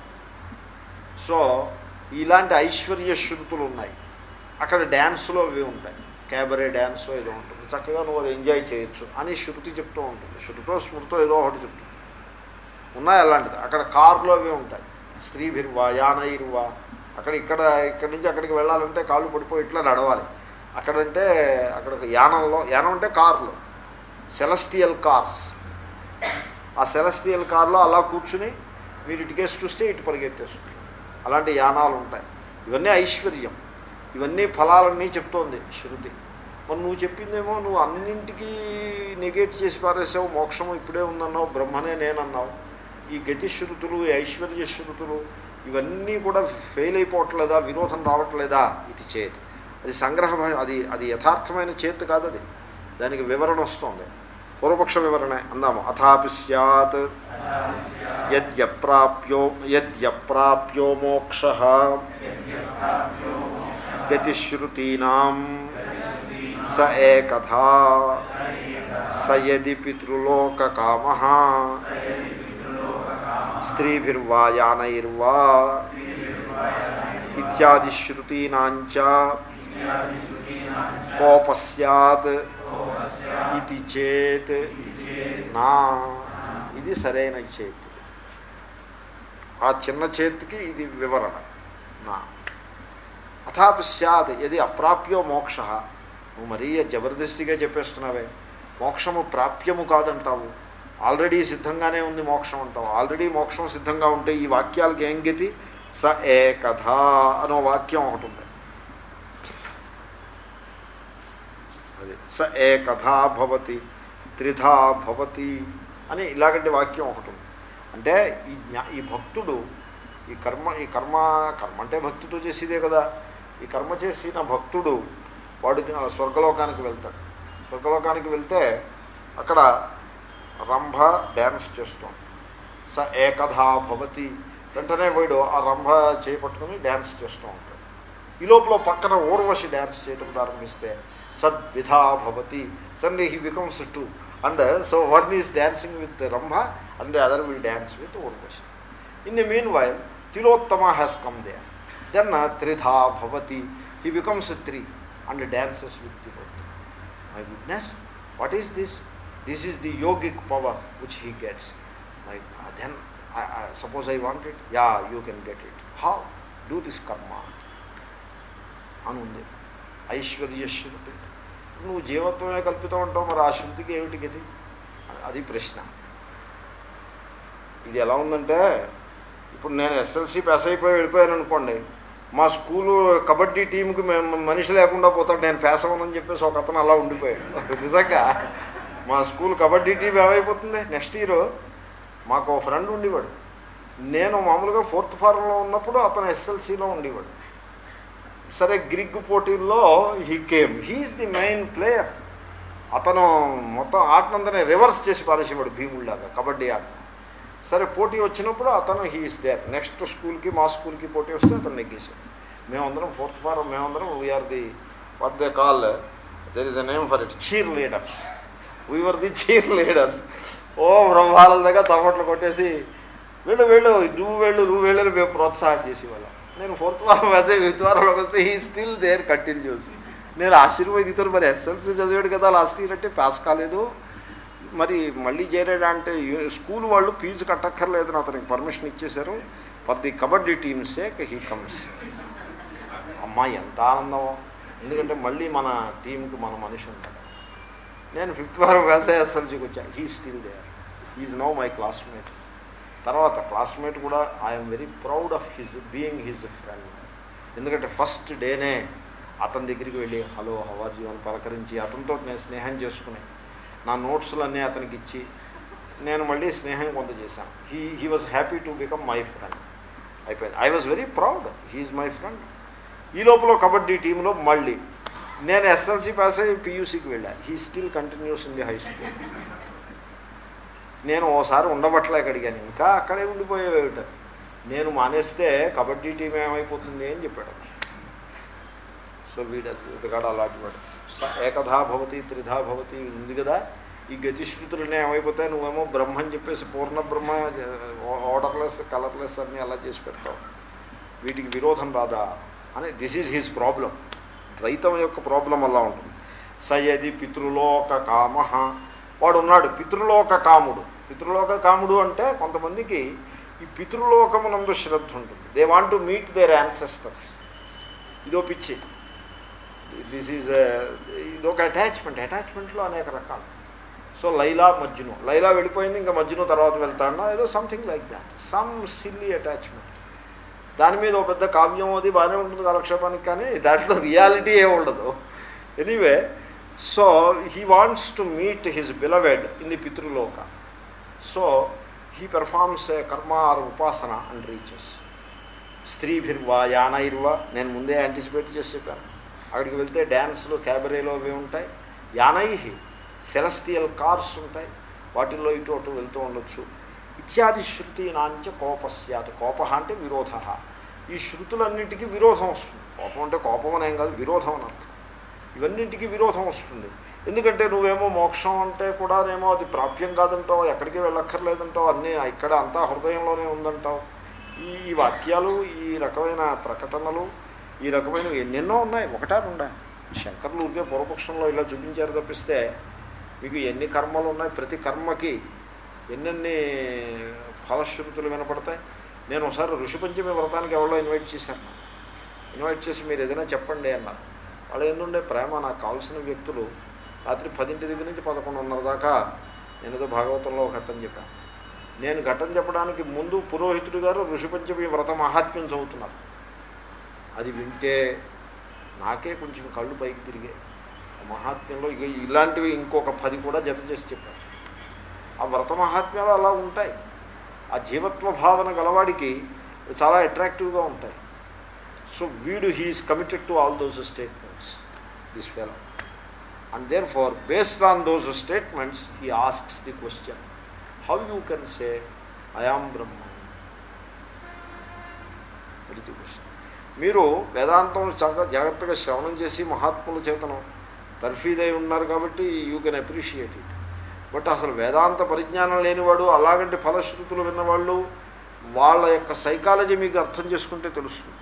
సో ఇలాంటి ఐశ్వర్య శృతులు ఉన్నాయి. అక్కడ డ్యాన్స్లో అవి ఉంటాయి. క్యాబరే డ్యాన్స్ ఏదో ఉంటుంది. చక్కగా నువ్వు అది ఎంజాయ్ చేయొచ్చు అని శృతి చెప్తూ ఉంటుంది. శృతితో స్మృతితో ఏదో ఒకటి చెప్తుంది. ఉన్నాయి అలాంటిది. అక్కడ కార్లో అవి ఉంటాయి. స్త్రీభిర్వా యానైర్వా అక్కడ ఇక్కడ ఇక్కడి నుంచి అక్కడికి వెళ్ళాలంటే కాళ్ళు పడిపోయి ఇట్లా నడవాలి. అక్కడంటే అక్కడ యానంలో యానం అంటే కార్లో. Celestial cars. ఆ సెలస్టియల్ కార్లో అలా కూర్చుని మీరు ఇటుకేసి చూస్తే ఇటు పరిగెత్తేస్తుంది. అలాంటి యానాలు ఉంటాయి. ఇవన్నీ ఐశ్వర్యం. ఇవన్నీ ఫలాలన్నీ చెప్తోంది శృతి. మరి నువ్వు చెప్పిందేమో నువ్వు అన్నింటికీ నెగేట్ చేసి పారేసావు మోక్షము ఇప్పుడే ఉందన్నావు బ్రహ్మనే నేనన్నావు. ఈ గతిశ్రుతులు ఈ ఐశ్వర్య శృతులు ఇవన్నీ కూడా ఫెయిల్ అయిపోవట్లేదా విరోధం రావట్లేదా? ఇది చేతి. అది సంగ్రహ అది అది యథార్థమైన చేతి కాదు అది దానికి వివరణ వస్తుంది. పూర్వపక్ష వివరణ అందాము. అథాపి సత్ యద్యప్రాప్యో యద్యప్రాప్యో మోక్ష. గతిశ్రుతీనా. స ఏకథా. స యది పితృలోకకామ. స్త్రీభిర్వా యానైర్వా ఇత్యాది శ్రుతీనాంచ కోప సత్ ఇది చేత్. నా. ఇది సరైన చేతి. ఆ చిన్న చేతికి ఇది వివరణ. నా. అథాపి సత్ ఇది అప్రాప్యో మోక్ష. నువ్వు మరీ జబర్దస్తిగా చెప్పేస్తున్నావే. మోక్షము ప్రాప్యము కాదంటావు. ఆల్రెడీ సిద్ధంగానే ఉంది మోక్షం అంటావు. ఆల్రెడీ మోక్షం సిద్ధంగా ఉంటే ఈ వాక్యాలకి ఏం గతి? స ఏ కథ అనో వాక్యం ఒకటి ఉంది. అది. స ఏ భవతి త్రిధా భవతి అని ఇలాగంటి వాక్యం ఒకటి ఉంది. అంటే ఈ జ్ఞా ఈ భక్తుడు ఈ కర్మ ఈ కర్మ కర్మ అంటే భక్తితో చేసేదే కదా. ఈ కర్మ చేసిన భక్తుడు వాడు స్వర్గలోకానికి వెళ్తాడు. స్వర్గలోకానికి వెళ్తే అక్కడ రంభ డ్యాన్స్ చేస్తాం స ఏకథా భవతి వెంటనే వీడు ఆ రంభ చేపట్టుకుని డ్యాన్స్ చేస్తూ ఉంటాడు. ఈ లోపల పక్కన ఊర్వశి డ్యాన్స్ చేయడం ప్రారంభిస్తే సద్విధా భవతి suddenly he becomes two and so one is dancing with Rambha and the other will dance with Urvashi in the meanwhile Tilottama has come they then త్రిధా Bhavati he becomes three and dances with Tilottama my goodness what is this this? Is the yogic power which he gets. Like uh, then I, I, suppose i want it? Yeah you can get it. How? Do this karma. అని ఉంది ఐశ్వర్య శృతి నువ్వు జీవత్వమే కల్పితం అంటావు మరి ఆ శుద్ధికి ఏమిటి గతి? అది ప్రశ్న. ఇది ఎలా ఉందంటే ఇప్పుడు నేను ఎస్ఎల్సి పాస్ అయిపోయి వెళ్ళిపోయాను అనుకోండి మా స్కూలు కబడ్డీ టీంకి మేము మనిషి లేకుండా పోతాడు నేను పాస్ అవ్వనని చెప్పేసి ఒక అతను అలా ఉండిపోయాడు. నిజంగా. మా స్కూల్ కబడ్డీ టీం ఏమైపోతుంది? నెక్స్ట్ ఇయర్ మాకు ఒక ఫ్రెండ్ ఉండేవాడు. నేను మామూలుగా ఫోర్త్ ఫారంలో ఉన్నప్పుడు అతను ఎస్ఎల్సీలో ఉండేవాడు. సరే గ్రిగ్ పోటీల్లో he came he is the main player అతను మొత్తం ఆటనందనే రివర్స్ చేసి పారేసేవాడు భీముళ్ళలాగా కబడ్డీ ఆట. సరే పోటీ వచ్చినప్పుడు అతను హీఈస్ దేర్ నెక్స్ట్ స్కూల్కి మా స్కూల్కి పోటీ వస్తే అతను నెగ్గేశాడు. మేమందరం ఫోర్త్ ఫారం మేమందరం we are the what they call there is a name for it cheerleaders we are the cheerleaders ఓ బ్రహ్మాల దగ్గర తమట్లు కొట్టేసి వీళ్ళు వీళ్ళు నువ్వు వెళ్ళు నువ్వు వెళ్ళని మేము ప్రోత్సాహం చేసేవాళ్ళం. నేను ఫోర్త్ వారం వేసే ఫిఫ్త్ వారంలోకి వస్తే హీ స్టిల్ దేర్ కంటిన్యూస్ నేను ఆశీర్వదితాను మరి ఎస్ఎల్సీ చదివాడు కదా లాస్ట్ ఇయర్ అంటే పాస్ కాలేదు. మరి మళ్ళీ చేరాడు అంటే స్కూల్ వాళ్ళు ఫీజు కట్టక్కర్లేదు అతనికి పర్మిషన్ ఇచ్చేశారు. For the kabaddi teams sake he comes అమ్మాయి ఎంత ఆనందం. ఎందుకంటే మళ్ళీ మన టీంకి మన మనిషి ఉంటాడు. నేను ఫిఫ్త్ వారం వ్యవసాయ ఎస్ఎల్సీకి వచ్చాను he still there is no my classmate తర్వాత క్లాస్మేట్ కూడా I'm very proud of his being his friend ఎందుకంటే ఫస్ట్ డేనే అతని దగ్గరికి వెళ్ళి హలో హవర్ యూ అని పలకరించి అతనితో నేను స్నేహం చేసుకుని నా నోట్స్లన్నీ అతనికి ఇచ్చి నేను మళ్ళీ స్నేహం కొంత చేశాను. He he was happy to become my friend అయిపోయింది. I was very proud he is my friend ఈ లోపల కబడ్డీ టీంలో మళ్ళీ నేను ఎస్ఎల్సీ పాస్ అయ్యి పీయూసీకి వెళ్ళా. He still continues in the high school నేను ఓసారి ఉండబట్టలేక అడిగాను ఇంకా అక్కడే ఉండిపోయేవిట నేను మానేస్తే కబడ్డీ టీం ఏమైపోతుంది అని చెప్పాడు. సో వీడు ఇతగాడు అలాంటి వాడు ఏకధా భవతి త్రిధా భవతి ఉంది కదా ఈ గతిశ్రుతులనే ఏమైపోతాయి నువ్వేమో బ్రహ్మ అని చెప్పేసి పూర్ణ బ్రహ్మ ఆర్డర్లెస్ కలర్లెస్ అన్నీ అలా చేసి పెడతావు. వీటికి విరోధం రాదా అని దిస్ ఈజ్ హిస్ ప్రాబ్లం ద్వైతం యొక్క ప్రాబ్లం అలా ఉంటుంది. సయది పితృలోక కామ వాడు ఉన్నాడు పితృలోక కాముడు. పితృలోక కాముడు అంటే కొంతమందికి ఈ పితృలోకమునందు శ్రద్ధ ఉంటుంది. They want to meet their ancestors ఇదో పిచ్చి. దిస్ ఈజ్ ఇదొక అటాచ్మెంట్ అటాచ్మెంట్లో అనేక రకాలు. సో లైలా మజ్జును. లైలా వెళ్ళిపోయింది ఇంకా మజ్జును తర్వాత వెళ్తాడో ఏదో something like that some silly attachment దాని మీద ఒక పెద్ద కావ్యం అది బాగానే ఉంటుంది కాలక్షేపానికి కానీ దాంట్లో రియాలిటీ ఏ ఉండదు. Anyway so he wants to meet his beloved in the పితృలోక so he performs a కర్మ ఆర్ ఉపాసన అండ్ రీచెస్ స్త్రీభిర్వా యానైర్వా నేను ముందే యాంటిసిపేట్ చేసి చెప్పాను అక్కడికి వెళ్తే డ్యాన్స్లు క్యాబరీలో అవి ఉంటాయి యానై సెలస్టియల్ కార్స్ ఉంటాయి వాటిల్లో ఇటు అటు వెళ్తూ ఉండొచ్చు ఇత్యాది శృతి నాంచ కోపస్యాత్ కోప అంటే విరోధ ఈ శృతులన్నిటికీ విరోధం వస్తుంది కోపం అంటే కోపం అనేం కాదు విరోధం అని అర్థం ఇవన్నింటికి విరోధం వస్తుంది. ఎందుకంటే నువ్వేమో మోక్షం అంటే కూడా నేమో అది ప్రాప్యం కాదంటావు ఎక్కడికి వెళ్ళక్కర్లేదంటావు అన్నీ ఇక్కడ అంతా హృదయంలోనే ఉందంటావు. ఈ వాక్యాలు ఈ రకమైన ప్రకటనలు ఈ రకమైన ఎన్నెన్నో ఉన్నాయి. ఒకటా ఉన్నాయి శంకర్లు ఊరికే పూర్వపక్షంలో ఇలా చూపించారు తప్పిస్తే మీకు ఎన్ని కర్మలు ఉన్నాయి? ప్రతి కర్మకి ఎన్నెన్ని ఫలశ్రుతులు వినపడతాయి? నేను ఒకసారి ఋషిపంచమి వ్రతానికి ఎవరో ఇన్వైట్ చేశాను. ఇన్వైట్ చేసి మీరు ఏదైనా చెప్పండి అన్నారు. వాళ్ళు ఎందుండే ప్రేమ? నాకు కావాల్సిన వ్యక్తులు రాత్రి పదింటి దగ్గర నుంచి పదకొండున్నర దాకా నేను భాగవతంలో ఒక ఘట్టం చెప్పాను నేను ఘట్టం చెప్పడానికి ముందు పురోహితుడు గారు ఋషిపంచమి వ్రత మహాత్మ్యం చదువుతున్నారు. అది వింటే నాకే కొంచెం కళ్ళు పైకి తిరిగే మహాత్మ్యంలో ఇక ఇలాంటివి ఇంకొక పది కూడా జత చేసి చెప్పారు. ఆ వ్రత మహాత్మ్యాలు అలా ఉంటాయి. ఆ జీవత్వ భావన గలవాడికి చాలా అట్రాక్టివ్గా ఉంటాయి. సో వీడు he is committed to all those this fellow and therefore based on those statements he asks the question how you can say I am Brahma question మీరు వేదాంతం చక్కగా జాగ్రత్తగా శ్రవణం చేసి మహాత్ముల చేతనం తర్ఫీదై ఉన్నారు కాబట్టి you can appreciate it but అసలు వేదాంత పరిజ్ఞానం లేనివాడు అలాగంటే ఫలశ్రుతులు విన్నవాళ్ళు వాళ్ళ యొక్క సైకాలజీ మీకు అర్థం చేసుకుంటే తెలుస్తుంది.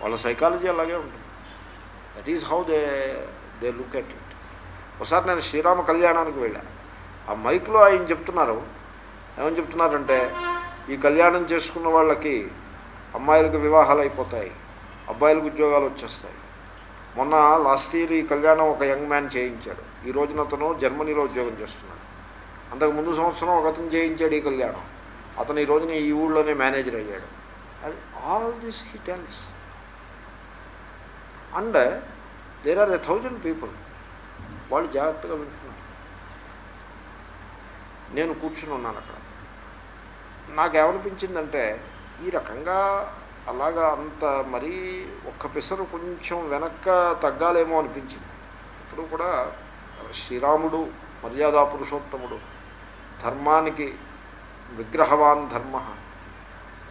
వాళ్ళ సైకాలజీ అలాగే ఉంటుంది. That is how they they look at it ఒకసారి నేను శ్రీరామ కళ్యాణానికి వెళ్ళాను ఆ మైక్లో ఆయన చెప్తున్నారు. ఏమని చెప్తున్నారంటే ఈ కళ్యాణం చేసుకున్న వాళ్ళకి అమ్మాయిలకు వివాహాలు అయిపోతాయి అబ్బాయిలకు ఉద్యోగాలు వచ్చేస్తాయి. మొన్న లాస్ట్ ఇయర్ ఈ కళ్యాణం ఒక యంగ్ మ్యాన్ చేయించాడు. ఈ రోజున అతను జర్మనీలో ఉద్యోగం చేస్తున్నాడు. అంతకు ముందు సంవత్సరం ఒక అతను చేయించాడు ఈ కళ్యాణం. అతను ఈ రోజున ఈ ఊళ్ళోనే మేనేజర్ అయ్యాడు. All this he tells and there are a thousand people. వాళ్ళు జాగ్రత్తగా వింటున్నారు. నేను కూర్చుని ఉన్నాను అక్కడ. నాకేమనిపించిందంటే ఈ రకంగా అలాగా అంత మరీ ఒక్క పిసరు కొంచెం వెనక్క తగ్గాలేమో అనిపించింది. ఇప్పుడు కూడా శ్రీరాముడు మర్యాదా పురుషోత్తముడు ధర్మానికి విగ్రహవాన్ ధర్మ.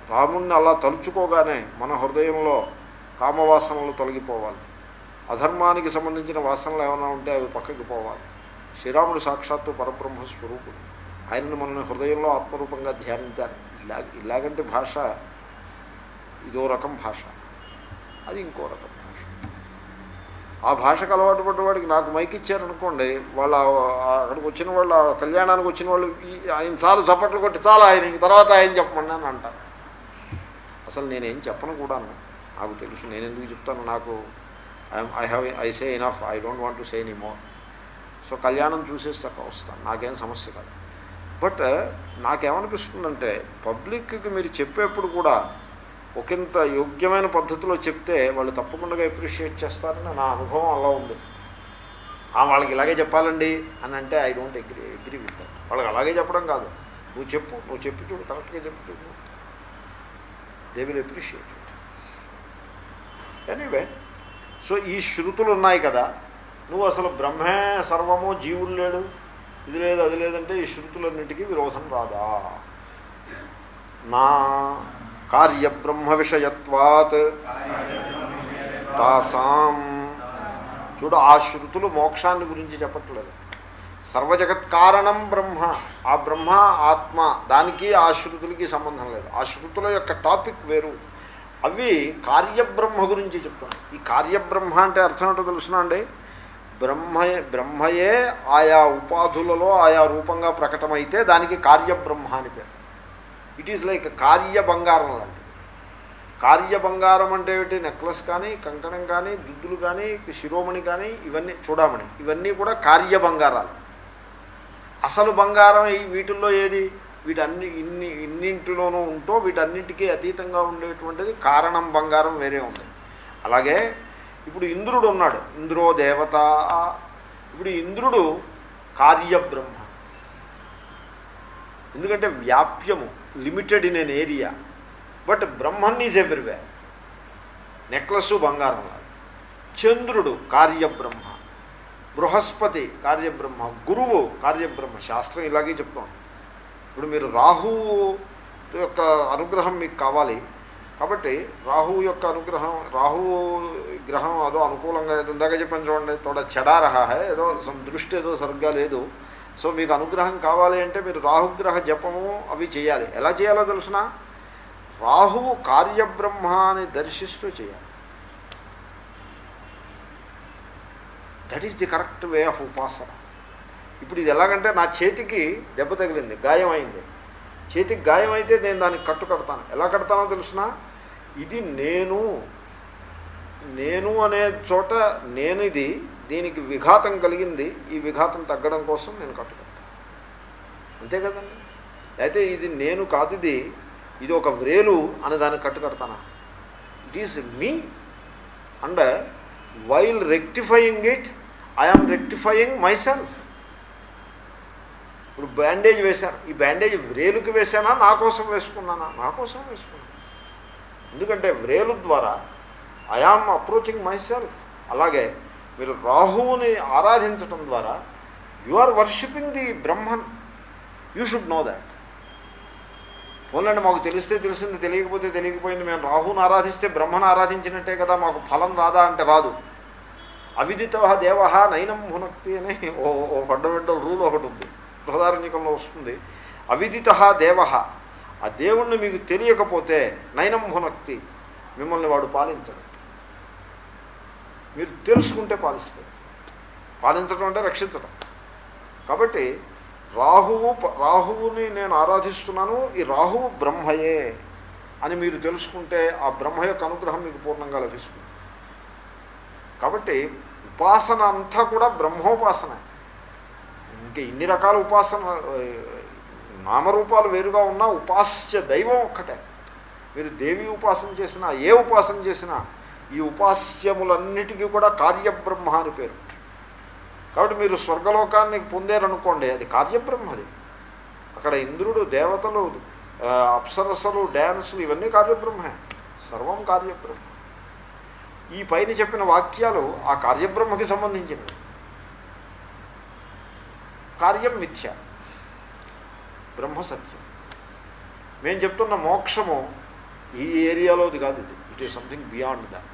రాముణ్ణి అలా తలుచుకోగానే మన హృదయంలో కామవాసనలు తొలగిపోవాలి. అధర్మానికి సంబంధించిన వాసనలు ఏమైనా ఉంటే అవి పక్కకి పోవాలి. శ్రీరాముడు సాక్షాత్తు పరబ్రహ్మ స్వరూపుడు. ఆయనను మన హృదయంలో ఆత్మరూపంగా ధ్యానించాలి. ఇలా ఇలాగంటే భాష ఇదో రకం భాష. అది ఇంకో రకం భాష. ఆ భాషకు అలవాటు పడ్డవాడికి నాకు మైక్ ఇచ్చారనుకోండి వాళ్ళ అక్కడికి వచ్చిన వాళ్ళు కళ్యాణానికి వచ్చిన వాళ్ళు ఆయన చాలు చప్పట్లు కొట్టి చాలా ఆయన తర్వాత ఆయన చెప్పమని అని అంటారు అసలు నేనేం చెప్పను కూడాను. నాకు తెలుసు నేను ఎందుకు చెప్తాను? నాకు I have I say enough I don't want to say any more so కళ్యాణం చూసేస్తాక వస్తాను. నాకేం సమస్య కాదు. బట్ uh, నాకేమనిపిస్తుందంటే పబ్లిక్కి మీరు చెప్పేప్పుడు కూడా ఒకంత యోగ్యమైన పద్ధతిలో చెప్తే వాళ్ళు తప్పకుండా అప్రిషియేట్ చేస్తారని నా అనుభవం అలా ఉంది. వాళ్ళకి ఇలాగే చెప్పాలండి అని అంటే I don't agree agree with that వాళ్ళకి అలాగే చెప్పడం కాదు. నువ్వు చెప్పు నువ్వు చెప్పి చూడు కరెక్ట్గా చెప్పి చూడు. They will appreciate anyway so ఈ శృతులు ఉన్నాయి కదా నువ్వు అసలు బ్రహ్మే సర్వము జీవుడు లేడు ఇది లేదు అది లేదంటే ఈ శృతులన్నిటికీ విరోధం రాదా? నా కార్యబ్రహ్మ విషయత్వాత్ తాసాం. చూడు ఆ శృతులు మోక్షాన్ని గురించి చెప్పట్లేదు. సర్వజగత్ కారణం బ్రహ్మ. ఆ బ్రహ్మ ఆత్మ దానికి ఆ శృతులకి సంబంధం లేదు. ఆ శృతుల యొక్క టాపిక్ వేరు. అవి కార్యబ్రహ్మ గురించి చెప్తాను. ఈ కార్యబ్రహ్మ అంటే అర్థం ఏంటో తెలుసునా అండి? బ్రహ్మయే బ్రహ్మయే ఆయా ఉపాధులలో ఆయా రూపంగా ప్రకటమైతే దానికి కార్యబ్రహ్మ అని పేరు. ఇట్ ఈజ్ లైక్ కార్య బంగారం లాంటిది. కార్య బంగారం అంటే ఏమిటి? నెక్లెస్ కానీ కంకణం కానీ దుద్దులు కానీ శిరోమణి కానీ ఇవన్నీ చూడమని. ఇవన్నీ కూడా కార్య బంగారాలు అసలు బంగారం ఈ వీటిల్లో ఏది? వీటన్ని ఇన్ని ఇన్నింటిలోనూ ఉంటూ వీటన్నిటికీ అతీతంగా ఉండేటువంటిది కారణం బంగారం వేరే ఉంది. అలాగే ఇప్పుడు ఇంద్రుడు ఉన్నాడు. ఇంద్రో దేవత. ఇప్పుడు ఇంద్రుడు కార్యబ్రహ్మ ఎందుకంటే వ్యాప్యము limited in an area. But Brahman is everywhere. Necklace బంగారం చంద్రుడు కార్యబ్రహ్మ బృహస్పతి కార్యబ్రహ్మ గురువు కార్యబ్రహ్మ శాస్త్రం ఇలాగే చెప్తాం ఇప్పుడు మీరు రాహువు యొక్క అనుగ్రహం మీకు కావాలి. కాబట్టి రాహువు యొక్క అనుగ్రహం రాహువు గ్రహం అదో అనుకూలంగా ఏదో ఇందాక చెప్పాను చూడండి తోడ చెడారహ ఏదో దృష్టి ఏదో సరిగ్గా లేదు. సో మీకు అనుగ్రహం కావాలి అంటే మీరు రాహుగ్రహ జపము అవి చేయాలి. ఎలా చేయాలో తెలుసిన? రాహువు కార్యబ్రహ్మ అని దర్శిస్తూ చేయాలి. That is the correct way of ఉపాసన. ఇప్పుడు ఇది ఎలాగంటే నా చేతికి దెబ్బ తగిలింది గాయం అయింది చేతికి గాయం అయితే నేను దానికి కట్టు కడతాను ఎలా కడతానో తెలుసిన? ఇది నేను నేను అనే చోట నేను ఇది దీనికి విఘాతం కలిగింది ఈ విఘాతం తగ్గడం కోసం నేను కట్టు కడతాను అంతే కదండి? అయితే ఇది నేను కాదు ఇది ఇది ఒక వ్రేలు అని దానికి కట్టు కడతానా it is me and while rectifying it I'm rectifying myself ఇప్పుడు బ్యాండేజ్ వేశాను. ఈ బ్యాండేజ్ వ్రేలుకి వేశానా? నా కోసం వేసుకున్నానా? నా కోసం వేసుకున్నాను. ఎందుకంటే వ్రేలు ద్వారా ఐఆమ్ అప్రోచింగ్ మై సెల్ఫ్ అలాగే మీరు రాహువుని ఆరాధించటం ద్వారా you are worshipping the Brahman you should know that పోలండి మాకు తెలిస్తే తెలిసింది తెలియకపోతే తెలియకపోయింది. మేము రాహుని ఆరాధిస్తే బ్రహ్మను ఆరాధించినట్టే కదా మాకు ఫలం రాదా అంటే రాదు. అవిదిత దేవ నైనం భునక్తి అని ఓ ఓ ఫండమెంటల్ రూల్ ఒకటి ఉంది. బృహదారణ్యకంలో వస్తుంది. అవిదిత దేవ. ఆ దేవుణ్ణి మీకు తెలియకపోతే నయనం భునక్తి. మిమ్మల్ని వాడు పాలించడు. మీరు తెలుసుకుంటే పాలిస్తాడు పాలించడం అంటే రక్షించడం. కాబట్టి రాహువు రాహువుని నేను ఆరాధిస్తున్నాను ఈ రాహువు బ్రహ్మయే అని మీరు తెలుసుకుంటే ఆ బ్రహ్మ యొక్క అనుగ్రహం మీకు పూర్ణంగా లభిస్తుంది. కాబట్టి ఉపాసన అంతా కూడా బ్రహ్మోపాసనే. ఇంకా ఇన్ని రకాల ఉపాసన నామరూపాలు వేరుగా ఉన్నా ఉపాస్య దైవం ఒక్కటే. మీరు దేవి ఉపాసన చేసినా ఏ ఉపాసన చేసినా ఈ ఉపాస్యములన్నిటికీ కూడా కార్యబ్రహ్మ అని పేరు. కాబట్టి మీరు స్వర్గలోకాన్ని పొందారనుకోండి అది కార్యబ్రహ్మది. అక్కడ ఇంద్రుడు దేవతలు అప్సరసలు డ్యాన్సులు ఇవన్నీ కార్యబ్రహ్మే. సర్వం కార్యబ్రహ్మ. ఈ పైన చెప్పిన వాక్యాలు ఆ కార్యబ్రహ్మకి సంబంధించినవి. కార్యం మిథ్య. బ్రహ్మ సత్యం. మేము చెప్తున్న మోక్షము ఈ ఏరియాలోది కాదు ఇది. It is something beyond that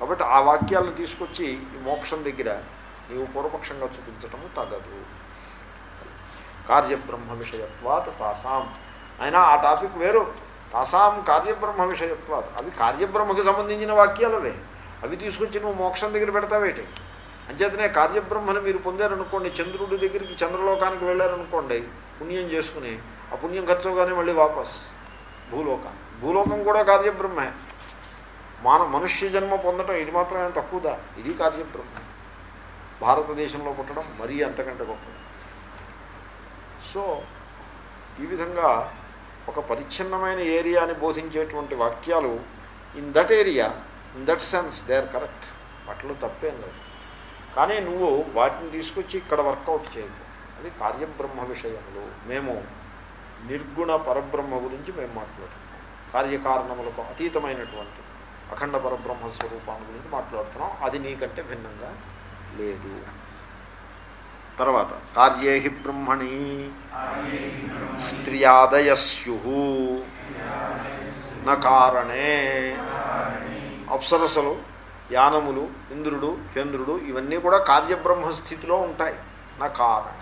కాబట్టి ఆ వాక్యాలను తీసుకొచ్చి ఈ మోక్షం దగ్గర నీవు పూర్వపక్షంగా చూపించటము తగదు. కార్యబ్రహ్మ విషయత్వాత తాసాం. అయినా ఆ టాపిక్ వేరు. తాసాం కార్యబ్రహ్మ విషయత్వాత అవి కార్యబ్రహ్మకి సంబంధించిన వాక్యాలు అవి తీసుకొచ్చి నువ్వు మోక్షం దగ్గర పెడతావేటి? అంచేతనే కార్యబ్రహ్మను మీరు పొందారనుకోండి చంద్రుడి దగ్గరికి చంద్రలోకానికి వెళ్ళారనుకోండి పుణ్యం చేసుకుని ఆ పుణ్యం ఖర్చుగానే మళ్ళీ వాపస్. భూలోకం. భూలోకం కూడా కార్యబ్రహ్మే. మాన మనుష్య జన్మ పొందడం ఇది మాత్రం ఏం తక్కువదా? ఇది కార్యబ్రహ్మ. భారతదేశంలో పుట్టడం మరీ అంతకంటే గొప్పది. సో ఈ విధంగా ఒక పరిచ్ఛిన్నమైన ఏరియాని బోధించేటువంటి వాక్యాలు in that area in that sense they are correct. వాటిలో తప్పేం లేదు. కానీ నువ్వు వాటిని తీసుకొచ్చి ఇక్కడ వర్కౌట్ చేయదు అది కార్యబ్రహ్మ విషయంలో. మేము నిర్గుణ పరబ్రహ్మ గురించి మేము మాట్లాడుతున్నాం. కార్యకారణములకు అతీతమైనటువంటి అఖండ పరబ్రహ్మ స్వరూపాన్ని గురించి మాట్లాడుతున్నాం. అది నీకంటే భిన్నంగా లేదు. తర్వాత కార్యే హి బ్రహ్మణి స్త్రియాదయస్యు కారణే. అప్సరసలు యానములు ఇంద్రుడు చంద్రుడు ఇవన్నీ కూడా కార్యబ్రహ్మ స్థితిలో ఉంటాయి. నా కారణం.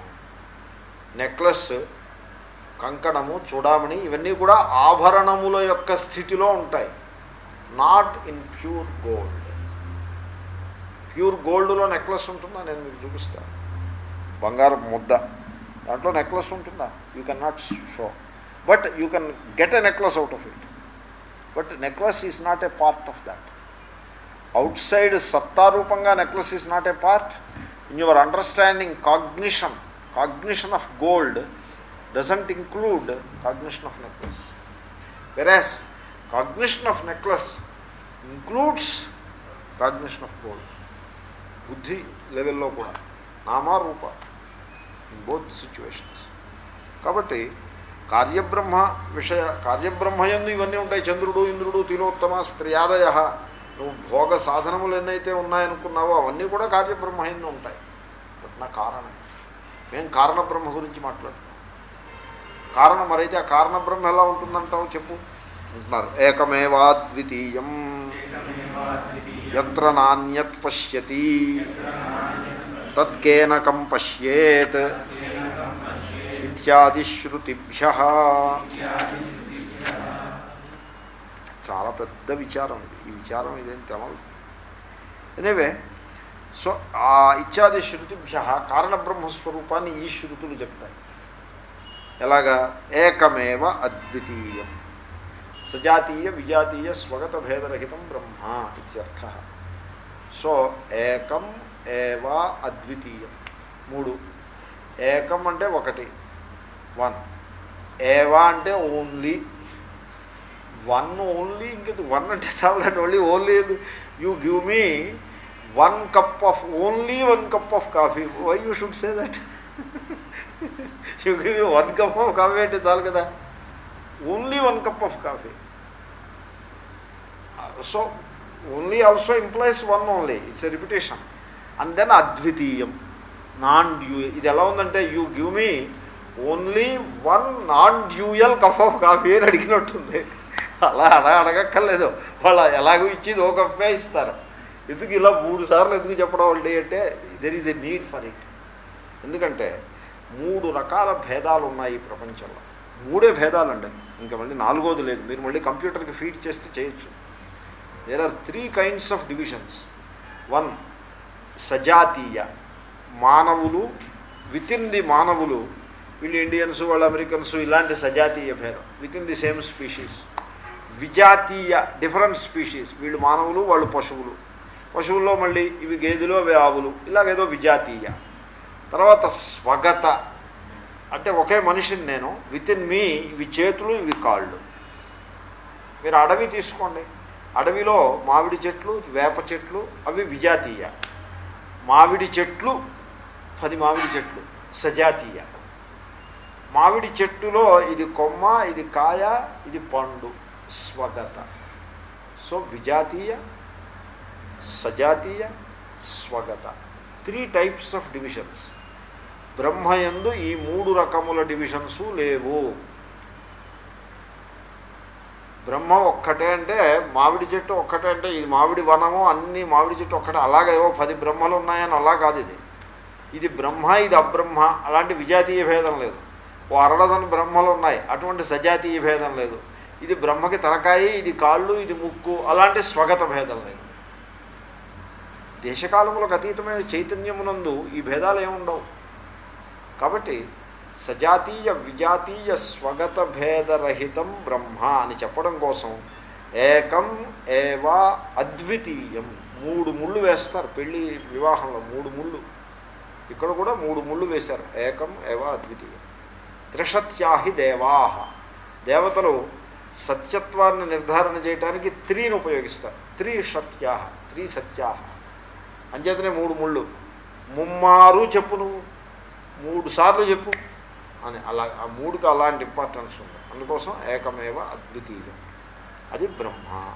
నెక్లెస్ కంకణము చూడామణి ఇవన్నీ కూడా ఆభరణముల యొక్క స్థితిలో ఉంటాయి. Not in pure gold pure గోల్డ్లో నెక్లెస్ ఉంటుందా? నేను మీకు చూపిస్తాను బంగారం ముద్ద. దాంట్లో నెక్లెస్ ఉంటుందా? You can not show but you can get a necklace out of it but necklace is not a part of that outside సత్తారూపంగా necklace is not a part in your understanding cognition cognition of gold doesn't include cognition of necklace whereas cognition of necklace includes cognition of gold బుద్ధి లెవెల్లో కూడా నామారూప in both situations కాబట్టి కార్యబ్రహ్మ విషయ కార్యబ్రహ్మయందు ఇవన్నీ ఉంటాయి చంద్రుడు ఇంద్రుడు తిలోత్తమ స్త్రియాదయ నువ్వు భోగ సాధనములు ఎన్నైతే ఉన్నాయనుకున్నావో అవన్నీ కూడా కార్యబ్రహ్మయందు ఉంటాయి. బట్ నా కారణం. మేము కారణబ్రహ్మ గురించి మాట్లాడుతున్నాం. కారణం మరైతే ఆ కారణబ్రహ్మ ఎలా ఉంటుందంటావు చెప్పు? అంటున్నారు. ఏకమేవాద్వితీయం. ఎత్ర నాణ్యత్ పశ్యతి. తత్కేనకం పశ్యేత్. ఇత్యాది శ్రుతిభ్య చాలా పెద్ద విచారం ఇది. ఈ విచారం ఇదేం తెలవదు ఎనివే సో ఆ ఇత్యాది శృతిభ్య కారణబ్రహ్మస్వరూపాన్ని ఈ శృతులు చెప్తాయి. ఎలాగా? ఏకమేవ అద్వితీయం. సజాతీయ విజాతీయ స్వగత భేదరహితం బ్రహ్మ ఇత్యర్థ సో ఏకం ఏవా అద్వితీయం. మూడు. ఏకం అంటే ఒకటి. వన్. ఏవా అంటే ఓన్లీ. వన్ ఓన్లీ ఇంక వన్ అంటే చాలదండి only only you give me one cup of only one cup of coffee why you should say that you give me one cup of coffee అంటే చాలు కదా. Only one cup of coffee so only also implies one only it's a repetition and then అద్వితీయం non due ఇది ఎలా ఉందంటే you give me only one non dual cup of coffee అని అడిగినట్టుంది. అలా అలా అడగక్కర్లేదు. వాళ్ళు ఎలాగో ఇచ్చేది ఒక కప్పే ఇస్తారు. ఎందుకు ఇలా మూడు సార్లు ఎందుకు చెప్పడం అండి అంటే there is a need for it ఎందుకంటే మూడు రకాల భేదాలు ఉన్నాయి ఈ ప్రపంచంలో. మూడే భేదాలండి. ఇంకా మళ్ళీ నాలుగోది లేదు. మీరు మళ్ళీ కంప్యూటర్కి ఫీడ్ చేస్తే చేయొచ్చు. There are three kinds of divisions one సజాతీయ మానవులు విత్ ఇన్ ది మానవులు వీళ్ళు ఇండియన్స్ వాళ్ళు అమెరికన్స్ ఇలాంటి సజాతీయ భేదం. Within the same species విజాతీయ డిఫరెంట్ స్పీషీస్ వీళ్ళు మానవులు వాళ్ళు పశువులు. పశువుల్లో మళ్ళీ ఇవి గేదెలు అవి ఆవులు. ఇలాగేదో విజాతీయ. తర్వాత స్వగత. అంటే ఒకే మనిషిని నేను. విత్ ఇన్ మీ ఇవి చేతులు ఇవి కాళ్ళు. మీరు అడవి తీసుకోండి. అడవిలో మామిడి చెట్లు వేప చెట్లు అవి విజాతీయ. మామిడి చెట్లు పది మామిడి చెట్లు సజాతీయ. మామిడి చెట్టులో ఇది కొమ్మ ఇది కాయ ఇది పండు. స్వగత. సో విజాతీయ సజాతీయ స్వగత. త్రీ టైప్స్ ఆఫ్ డివిజన్స్ బ్రహ్మయందు ఈ మూడు రకముల డివిజన్స్ లేవు. బ్రహ్మ ఒక్కటే అంటే మామిడి చెట్టు ఒక్కటే అంటే ఈ మామిడి వనము అన్ని మామిడి చెట్టు ఒక్కటే. అలాగేవో పది బ్రహ్మలు ఉన్నాయని అలా కాదు ఇది. ఇది బ్రహ్మ ఇది అబ్రహ్మ. అలాంటి విజాతీయ భేదం లేదు. ఓ అరడదని బ్రహ్మలు ఉన్నాయి. అటువంటి సజాతీయ భేదం లేదు. ఇది బ్రహ్మకి తలకాయి ఇది కాళ్ళు ఇది ముక్కు అలాంటి స్వగత భేదం లేదు దేశకాలములకు అతీతమైన చైతన్యమునందు ఈ భేదాలు ఏముండవు. కాబట్టి సజాతీయ విజాతీయ స్వగత భేదరహితం బ్రహ్మ అని చెప్పడం కోసం ఏకం ఏవా అద్వితీయం. మూడు ముళ్ళు వేస్తారు. పెళ్ళి వివాహంలో మూడు ముళ్ళు. ఇక్కడ కూడా మూడు ముళ్ళు వేశారు. ఏకం ఏవా అద్వితీయం. త్రిషత్యాహి దేవాహ. దేవతలు సత్యత్వాన్ని నిర్ధారణ చేయడానికి త్రీని ఉపయోగిస్తారు. త్రీ సత్యా త్రీ సత్యా అంచేతనే మూడు ముళ్ళు. ముమ్మారు చెప్పు నువ్వు. మూడు సార్లు చెప్పు. అని అలా ఆ మూడుకి అలాంటి ఇంపార్టెన్స్ ఉంది. అందుకోసం ఏకమేవ అద్వితీయం. అది బ్రహ్మ.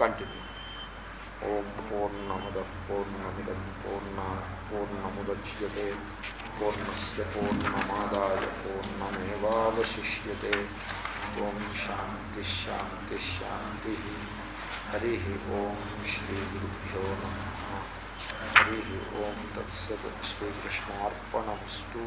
కంటిన్యూ ఓం పూర్ణముద పూర్ణమిదం పూర్ణ పూర్ణముద్యతే. పూర్ణస్ పూర్ణమాదాయ పూర్ణమేవాశిష్యే ఓం శాంతి శాంతి శాంతి హరి ఓం శ్రీ గురుభ్యో నమ హరి ఓం తత్సత్ శ్రీకృష్ణార్పణమస్తు